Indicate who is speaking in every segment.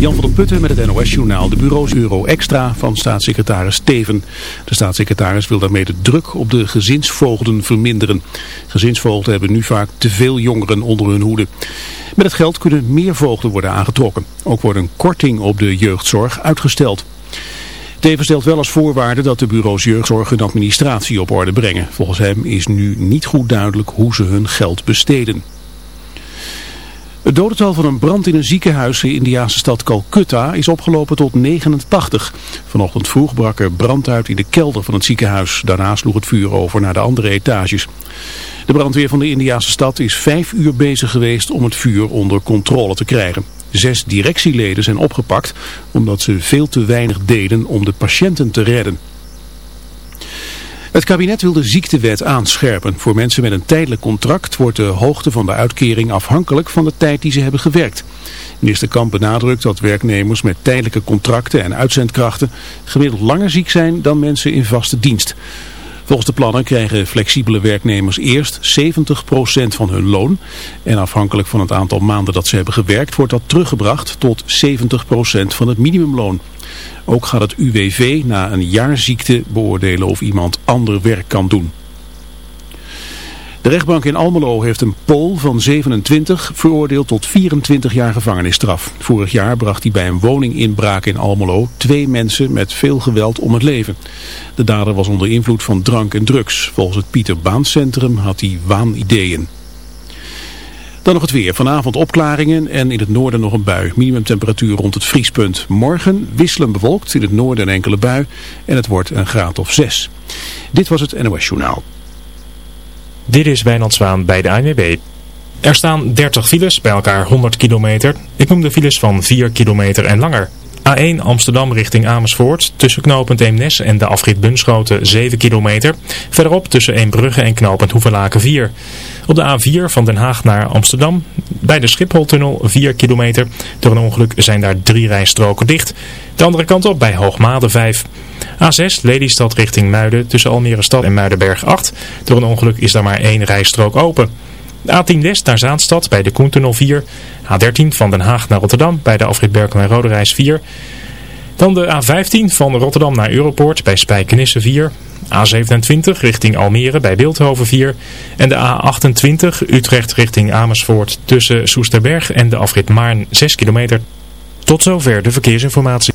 Speaker 1: Jan van der Putten met het NOS-journaal. De bureaus Euro Extra van staatssecretaris Steven. De staatssecretaris wil daarmee de druk op de gezinsvoogden verminderen. Gezinsvoogden hebben nu vaak te veel jongeren onder hun hoede. Met het geld kunnen meer voogden worden aangetrokken. Ook wordt een korting op de jeugdzorg uitgesteld. Teven stelt wel als voorwaarde dat de bureaus jeugdzorg hun administratie op orde brengen. Volgens hem is nu niet goed duidelijk hoe ze hun geld besteden. Het dodental van een brand in een ziekenhuis in de Indiase stad Calcutta is opgelopen tot 89. Vanochtend vroeg brak er brand uit in de kelder van het ziekenhuis. Daarna sloeg het vuur over naar de andere etages. De brandweer van de Indiase stad is vijf uur bezig geweest om het vuur onder controle te krijgen. Zes directieleden zijn opgepakt omdat ze veel te weinig deden om de patiënten te redden. Het kabinet wil de ziektewet aanscherpen. Voor mensen met een tijdelijk contract wordt de hoogte van de uitkering afhankelijk van de tijd die ze hebben gewerkt. Minister Kamp benadrukt dat werknemers met tijdelijke contracten en uitzendkrachten gemiddeld langer ziek zijn dan mensen in vaste dienst. Volgens de plannen krijgen flexibele werknemers eerst 70% van hun loon. En afhankelijk van het aantal maanden dat ze hebben gewerkt wordt dat teruggebracht tot 70% van het minimumloon. Ook gaat het UWV na een jaar ziekte beoordelen of iemand ander werk kan doen. De rechtbank in Almelo heeft een Pool van 27 veroordeeld tot 24 jaar gevangenisstraf. Vorig jaar bracht hij bij een woninginbraak in Almelo twee mensen met veel geweld om het leven. De dader was onder invloed van drank en drugs. Volgens het Pieter Baan Centrum had hij waanideeën. Dan nog het weer. Vanavond opklaringen en in het noorden nog een bui. Minimumtemperatuur rond het vriespunt. Morgen wisselen bewolkt, in het noorden een enkele bui. En het wordt een graad of 6. Dit was het NOS Journaal.
Speaker 2: Dit is Wijnand Zwaan bij de ANWB. Er staan 30 files, bij elkaar 100 kilometer. Ik noem de files van 4 kilometer en langer. A1 Amsterdam richting Amersfoort. Tussen knooppunt Eemnes en de afrit Bunschoten 7 kilometer. Verderop tussen Eembrugge en knooppunt Hoevelaken 4. Op de A4 van Den Haag naar Amsterdam. Bij de Schipholtunnel 4 kilometer. Door een ongeluk zijn daar drie rijstroken dicht. De andere kant op bij Hoogmade 5. A6 Lelystad richting Muiden tussen Almere Stad en Muidenberg 8. Door een ongeluk is daar maar één rijstrook open. De A10 West naar Zaanstad bij de Koentunnel 4. A13 van Den Haag naar Rotterdam bij de afrit Berkel en Roderijs 4. Dan de A15 van Rotterdam naar Europoort bij Spijkenisse 4. A27 richting Almere bij Beeldhoven 4. En de A28 Utrecht richting Amersfoort tussen Soesterberg en de afrit Maarn 6 kilometer. Tot zover de verkeersinformatie.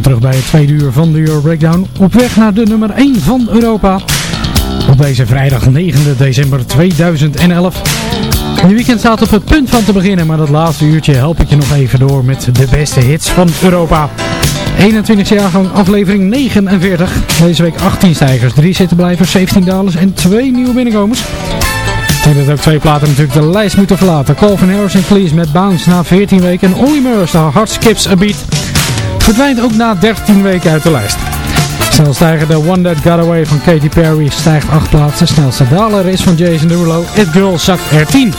Speaker 3: Terug bij het tweede uur van de Euro Breakdown. Op weg naar de nummer 1 van Europa. Op deze vrijdag 9 december 2011. Het weekend staat op het punt van te beginnen, maar dat laatste uurtje help ik je nog even door met de beste hits van Europa. 21 jaargang aflevering 49. Deze week 18 stijgers, 3 zittenblijvers, 17 dalers en 2 nieuwe binnenkomers. Denk dat ook twee platen natuurlijk de lijst moeten verlaten. Calvin Harris en Please met Bounce na 14 weken. En Olly Murs, de Hard Skips a Beat, verdwijnt ook na 13 weken uit de lijst. Snel stijgen de One That Got Away van Katy Perry stijgt 8 plaatsen. Snelste daler is van Jason Derulo. It Girl zakt er 10.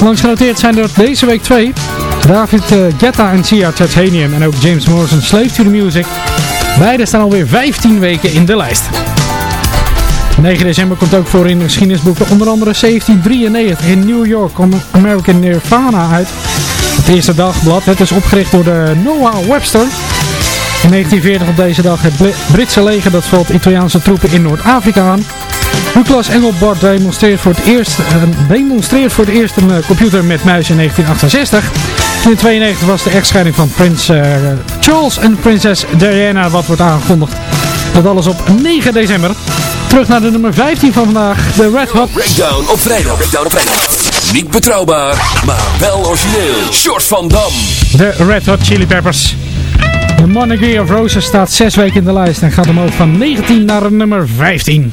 Speaker 3: Langs genoteerd zijn er deze week twee.
Speaker 4: David uh, Guetta en Sia Titanium en ook James Morrison Slave to the Music. Beide staan alweer 15 weken in de lijst. 9 december komt ook voor in de geschiedenisboeken onder andere 1793 in New York kwam American Nirvana uit. Het eerste dagblad, het is opgericht door de Noah Webster. In 1940 op deze dag het Britse leger dat valt Italiaanse troepen in Noord-Afrika aan. Douglas Engelbart demonstreert voor het eerst, uh, demonstreert voor het eerst een uh, computer met muis in 1968. In 1992 was de echtscheiding van prins uh, Charles en prinses Diana wat wordt aangekondigd. Dat alles op 9 december. Terug naar de nummer 15 van vandaag, de Red Hot.
Speaker 5: Breakdown op vrijdag. Breakdown op vrijdag. Niet betrouwbaar, maar wel origineel. Short van Dam.
Speaker 4: De Red Hot Chili Peppers. The Monarchy of Roses staat 6 weken in de lijst en gaat omhoog van 19 naar nummer 15.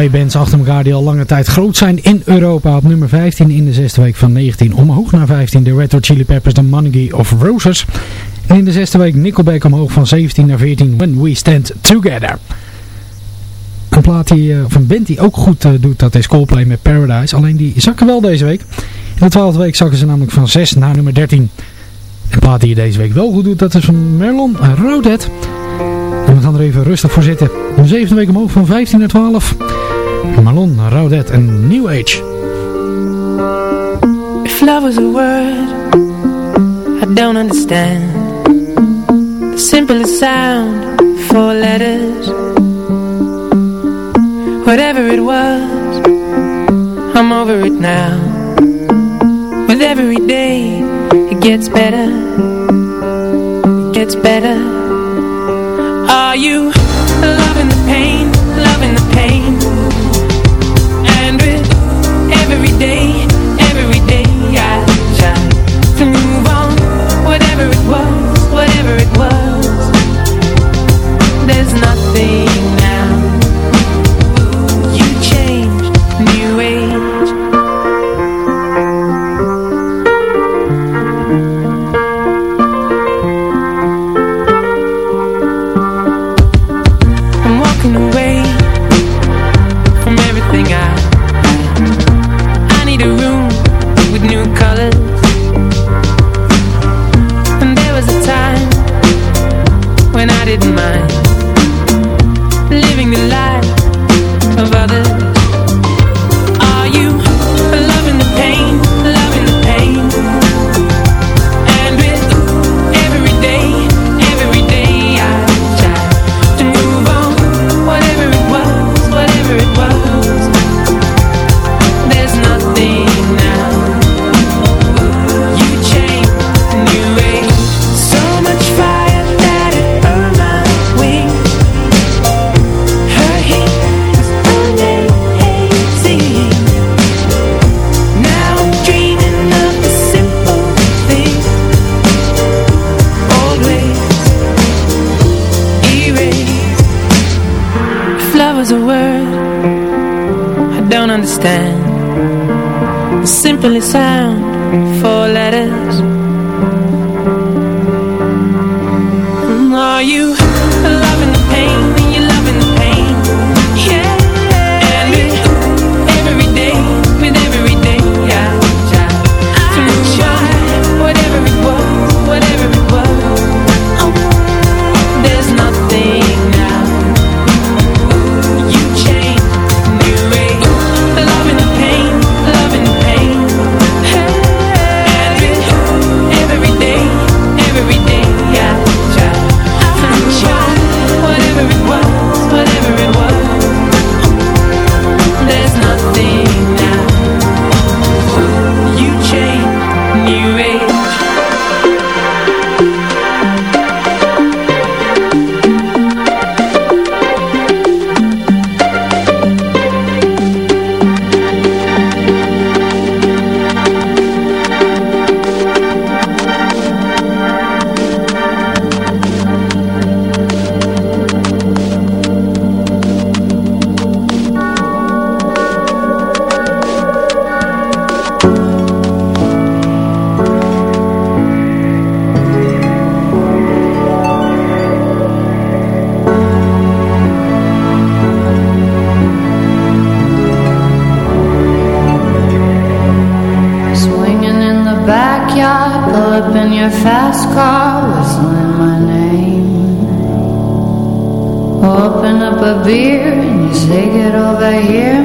Speaker 3: Twee bands achter elkaar die al lange tijd groot zijn in Europa. Op nummer 15 in de zesde week van 19 omhoog naar 15. De Red Hot Chili Peppers, The Monarchy of Roses. En in de zesde week Nickelback omhoog van 17 naar 14. When We Stand Together. Een plaat die, eh, of een die ook goed eh, doet, dat is Coldplay met Paradise. Alleen die zakken wel deze week. In de twaalfde week zakken ze namelijk van 6 naar nummer 13. Een plaat die je deze week wel goed doet, dat is van Merlon Rodet. En we gaan er even rustig voor zitten. De zevende week omhoog van 15 naar 12. Marlon, Raudet en New Age.
Speaker 6: If love was a word I don't understand The simplest sound Four letters Whatever it was I'm over it now With every day It gets better It gets better Are you loving the pain Loving the pain? And with every day
Speaker 7: beer and you say get over here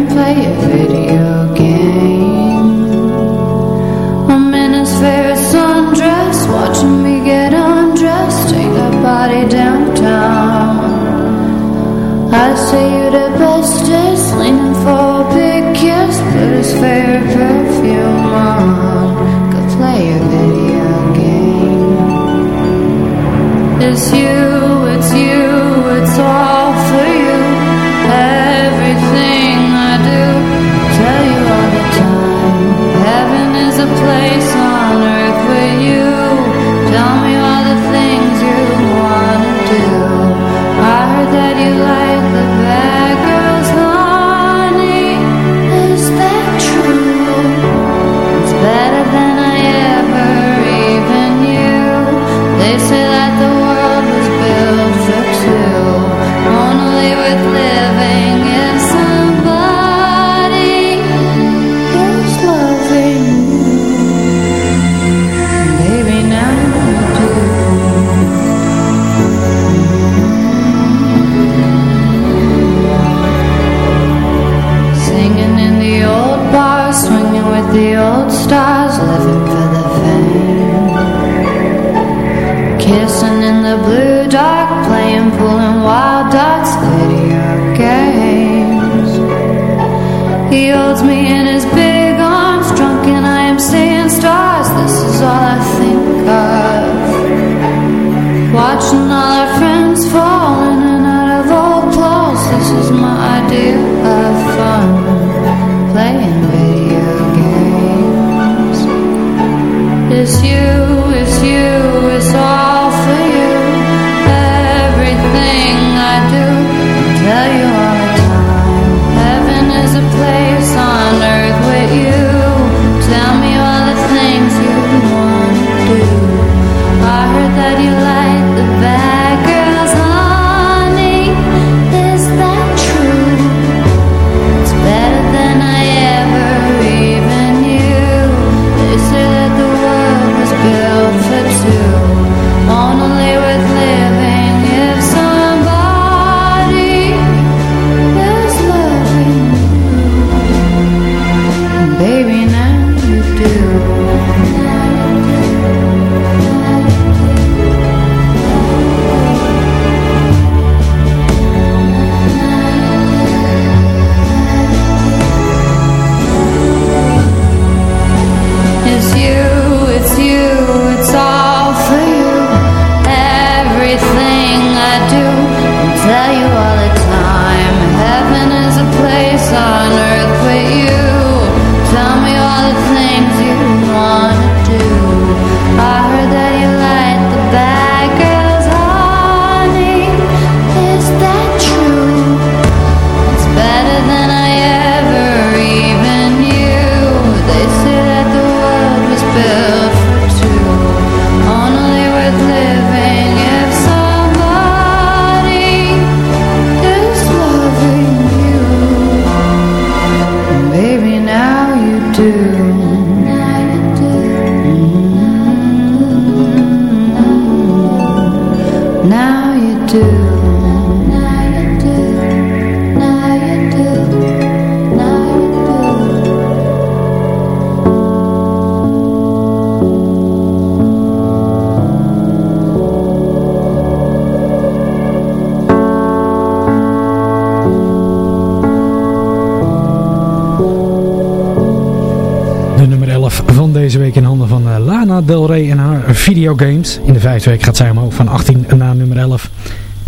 Speaker 3: videogames. In de vijfde week gaat zij omhoog van 18 naar nummer 11.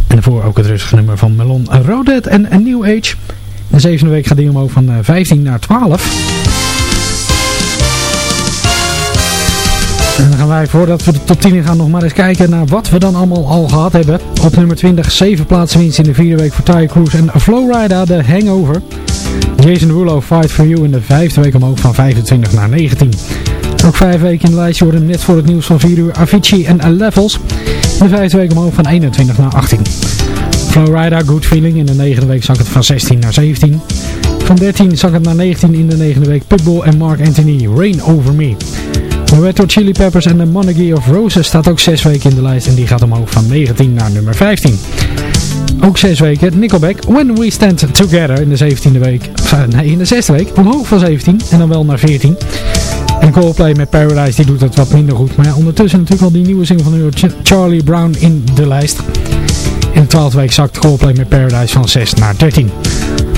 Speaker 3: En daarvoor ook het rustige nummer van Melon Rodet en A New Age. In de zevende week gaat die omhoog van eh, 15 naar 12. En dan gaan wij, voordat we de top 10 in gaan, nog maar eens kijken naar wat we dan allemaal al gehad hebben. Op nummer 20, 7 plaatsen winst in de vierde week voor Ty Cruz en Flowrider, de Hangover. Jason Derulo, Fight For You in de vijfde week omhoog van 25 naar 19. Ook vijf weken in de lijst worden net voor het nieuws van 4 uur Avicii en Levels. In de vijfde week omhoog van 21 naar 18. Flowrider, Good Feeling. In de negende week zak het van 16 naar 17. Van 13 zak het naar 19 in de negende week. Pitbull en Mark Anthony, Rain Over Me. De Chili Peppers en The Monarchy of Roses staat ook 6 weken in de lijst. En die gaat omhoog van 19 naar nummer 15. Ook 6 weken Nickelback, When We Stand Together in de 17e week. Nee, in de 6e week. Omhoog van 17 en dan wel naar 14. En Coldplay met Paradise, die doet het wat minder goed. Maar ja, ondertussen natuurlijk al die nieuwe single van Charlie Brown in de lijst. In de 12e week zakt Coldplay met Paradise van 6 naar 13.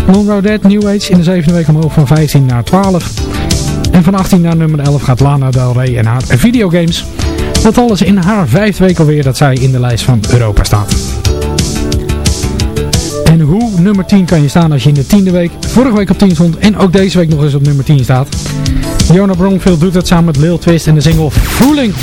Speaker 3: Long Road Dead, New Age in de 7e week omhoog van 15 naar 12. En van 18 naar nummer 11 gaat Lana Del Rey en haar videogames. Dat alles in haar vijfde week alweer dat zij in de lijst van Europa staat. En hoe nummer 10 kan je staan als je in de tiende week vorige week op 10 stond en ook deze week nog eens op nummer 10 staat? Jonah Bromfield doet dat samen met Lil Twist en de single Fooling.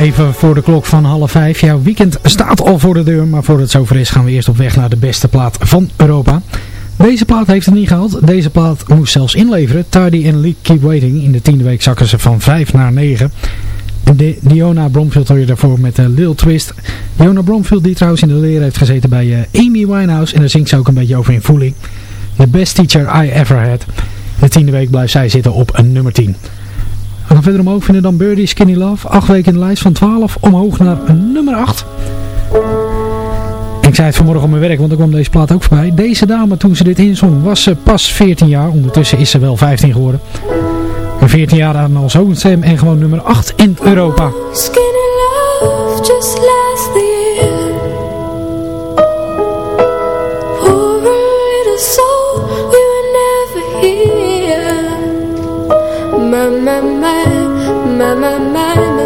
Speaker 3: Even voor de klok van half vijf. Jouw weekend staat al voor de deur, maar voordat het zover is gaan we eerst op weg naar de beste plaat van Europa. Deze plaat heeft het niet gehaald. Deze plaat moest zelfs inleveren. Tardy en Lee Keep Waiting. In de tiende week zakken ze van 5 naar 9. De Diona Bromfield hoor je daarvoor met een Lil Twist. Diona Bromfield die trouwens in de leer heeft gezeten bij eh, Amy Winehouse. En daar zingt ze ook een beetje over in voeling. The best teacher I ever had. De tiende week blijft zij zitten op een nummer 10. We gaan verder omhoog vinden dan Birdie Skinny Love. Acht weken in de lijst van 12 omhoog naar nummer 8. Ik zei het vanmorgen op mijn werk, want er kwam deze plaat ook voorbij. Deze dame, toen ze dit inzong, was ze pas 14 jaar. Ondertussen is ze wel 15 geworden. Maar 14 jaar aan al zo'n en gewoon nummer 8 in Europa.
Speaker 7: Skinny love just last ma ma ma ma ma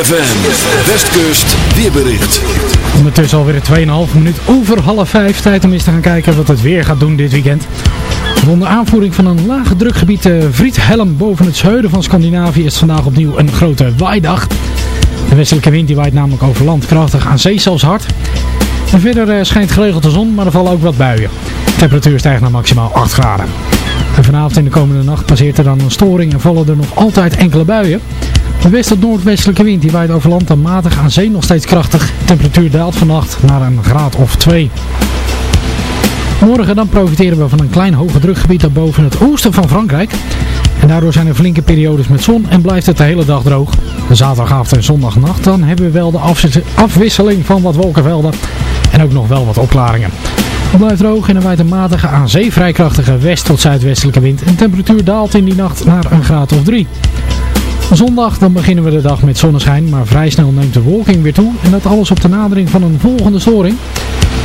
Speaker 5: ZFM, Westkust, weerbericht.
Speaker 3: Ondertussen alweer 2,5 minuut over half 5. Tijd om eens te gaan kijken wat het weer gaat doen dit weekend. Onder aanvoering van een lage drukgebied uh, Helm boven het zuiden van Scandinavië is vandaag opnieuw een grote waaidag. De westelijke wind die waait namelijk over land krachtig aan zee zelfs hard. En verder eh, schijnt geregeld de zon, maar er vallen ook wat buien. De temperatuur stijgt naar maximaal 8 graden. En vanavond en de komende nacht passeert er dan een storing en vallen er nog altijd enkele buien. De west- tot noordwestelijke wind die waait over land dan matig aan zee nog steeds krachtig. De temperatuur daalt vannacht naar een graad of 2. Morgen dan profiteren we van een klein hoge drukgebied dat boven het oosten van Frankrijk. En daardoor zijn er flinke periodes met zon en blijft het de hele dag droog. Zaterdagavond en zondagnacht dan hebben we wel de afwis- afwisseling van wat wolkenvelden en ook nog wel wat opklaringen. Het blijft droog en er waait een matige aan zee vrij krachtige west- tot zuidwestelijke wind. En de temperatuur daalt in die nacht naar een graad of 3. Zondag dan beginnen we de dag met zonneschijn, maar vrij snel neemt de wolking weer toe. En dat alles op de nadering van een volgende storing.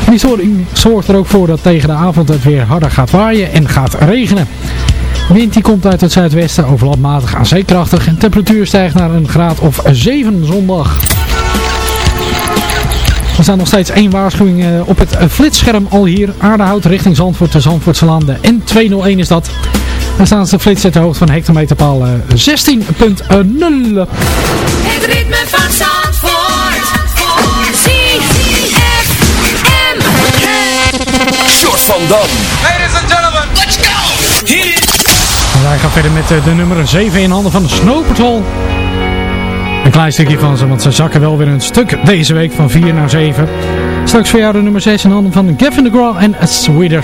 Speaker 3: En die storing zorgt er ook voor dat tegen de avond het weer harder gaat waaien en gaat regenen. Wind die komt uit het zuidwesten, overland matig aan zeekrachtig en temperatuur stijgt naar een graad of 7 zondag. Er staat nog steeds één waarschuwing eh, op het flitsscherm al hier. Aardehout richting Zandvoort, de Zandvoortselaan. De N201 is dat. Daar staan ze flitsen ter hoogte van hectometerpaal eh, 16.0.
Speaker 8: Het ritme van Zandvoort. ZFM.
Speaker 5: Short van Dam.
Speaker 8: Ladies and gentlemen, let's go. Hit it.
Speaker 3: En wij gaan verder met eh, de nummer 7 in handen van de Snow Patrol. Een klein stukje van ze, want ze zakken wel weer een stuk deze week van 4 naar 7. Straks voor jou de nummer 6 in handen van Gavin DeGraw en Sweeter.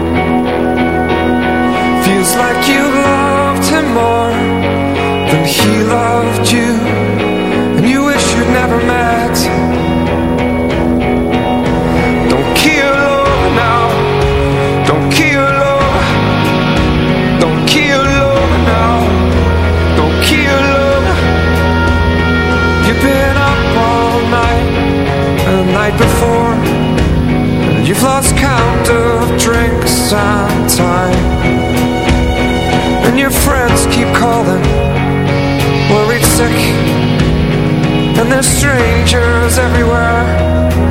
Speaker 9: Than he loved you, and you wish you'd never met. Don't kill love now. Don't kill love. Don't kill love now. Don't kill love. You've been up all night and the night before, and you've lost count of drinks and time. And there's strangers everywhere.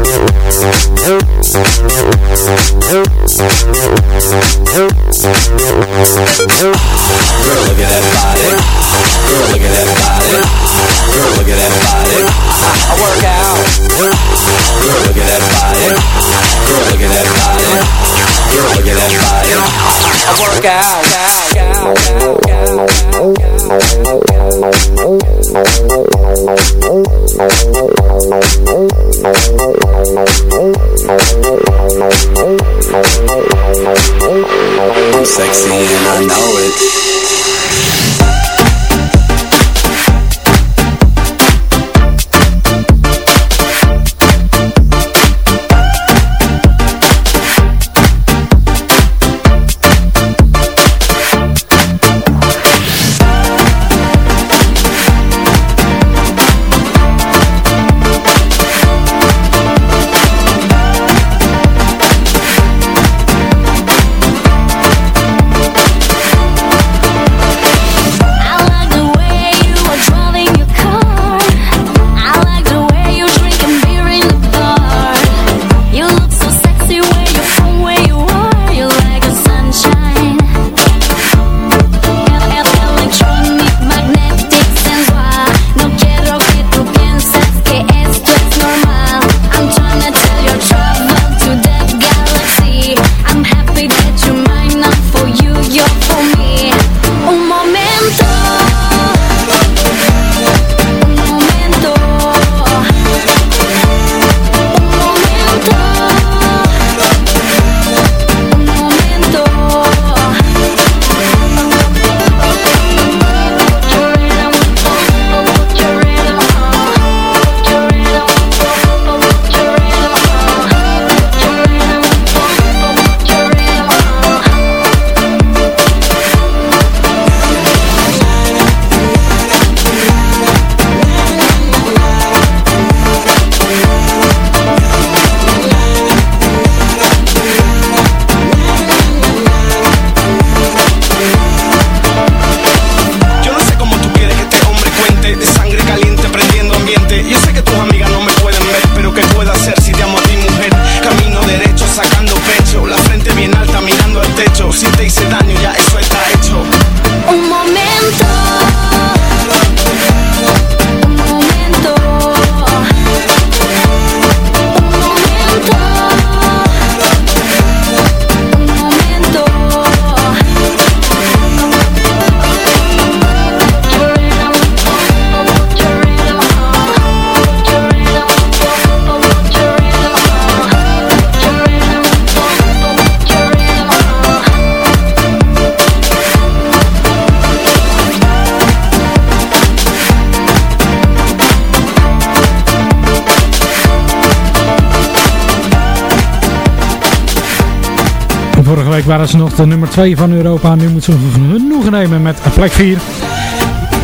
Speaker 3: waren ze nog de nummer 2 van Europa. Nu moeten ze genoegen nemen met plek 4.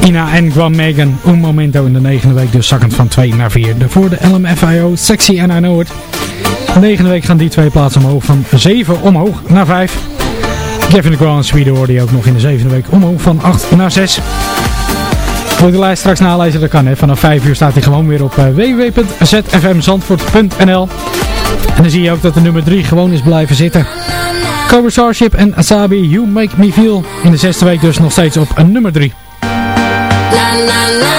Speaker 3: Ina en Guam Megan, un momento in de negende week, dus zakkend van 2 naar 4. Daarvoor de LMFIO, Sexy and I Know It. De negende week gaan die twee plaatsen omhoog, van 7 omhoog naar 5. Kevin de Grand Sweden hoorde je ook nog in de zevende week omhoog, van 8 naar 6. Wil ik de lijst straks nalezen? Dat kan hè. Vanaf 5 uur staat hij gewoon weer op eh, www.zfmzandvoort.nl En dan zie je ook dat de nummer 3 gewoon is blijven zitten. Cobra Starship en Asabi, You Make Me Feel. In de zesde week dus nog steeds op nummer 3.
Speaker 10: La, la, la.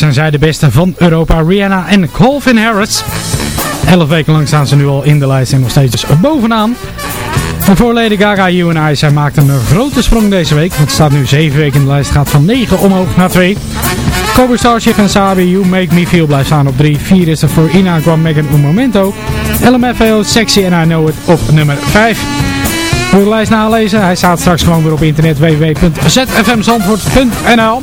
Speaker 3: Zijn zij de beste van Europa. Rihanna en Calvin Harris. Elf weken lang staan ze nu al in de lijst en nog steeds dus bovenaan. En voor Lady Gaga, You and I, zij maakt een grote sprong deze week. Want het staat nu 7 weken in de lijst, gaat van 9 omhoog naar 2. Cobra Starship en Sabi, You Make Me Feel blijft staan op 3. 4 is er voor Ina Guam Megan Un Momento. LMFAO, Sexy and I Know It op nummer 5. Wil je de lijst nalezen? Hij staat straks gewoon weer op internet www.zfmzandvoort.nl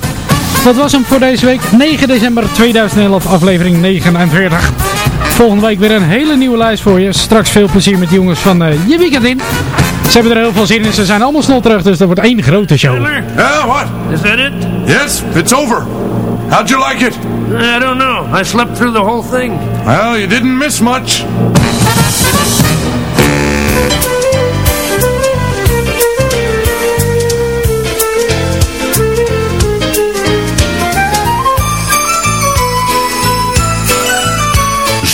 Speaker 3: Dat was hem voor deze week. 9 december 2011, aflevering 49. Volgende week weer een hele nieuwe lijst voor je. Straks veel plezier met de jongens van uh, Je Weekend In. Ze hebben er heel veel zin in. Ze zijn allemaal snel terug, dus dat wordt één grote show.
Speaker 11: Yeah, what?
Speaker 12: Is that it?
Speaker 11: Yes, it's over. How'd you like it?
Speaker 12: I don't know. I slept through the whole thing.
Speaker 11: Well, you didn't miss much.